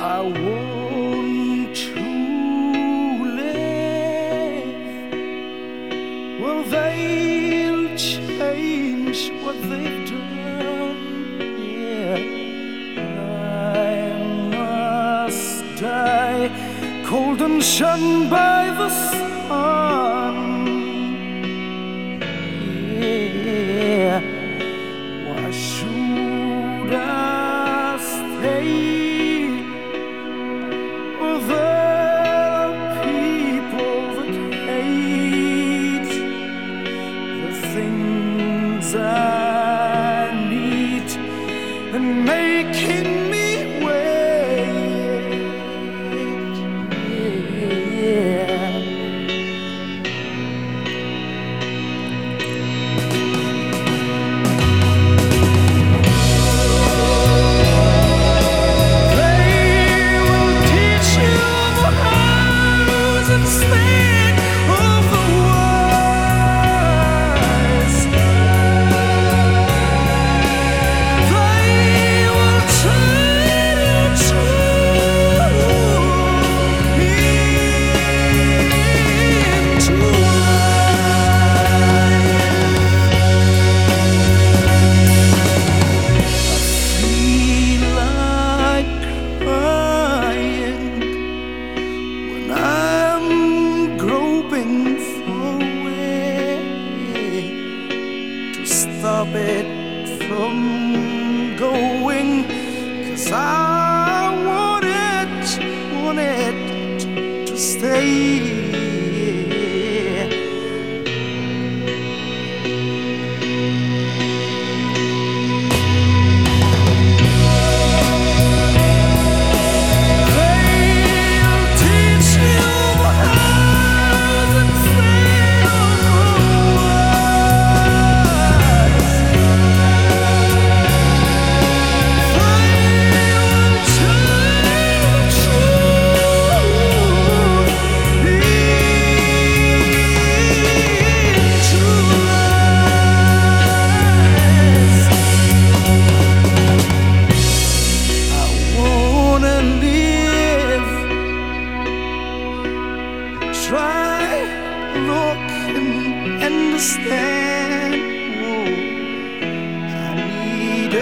I want to live. They'll change what they've done. I must die, cold and shunned by the sun. Things stop it from going. Cause I want it, want it to stay. I look and understand? Oh, I need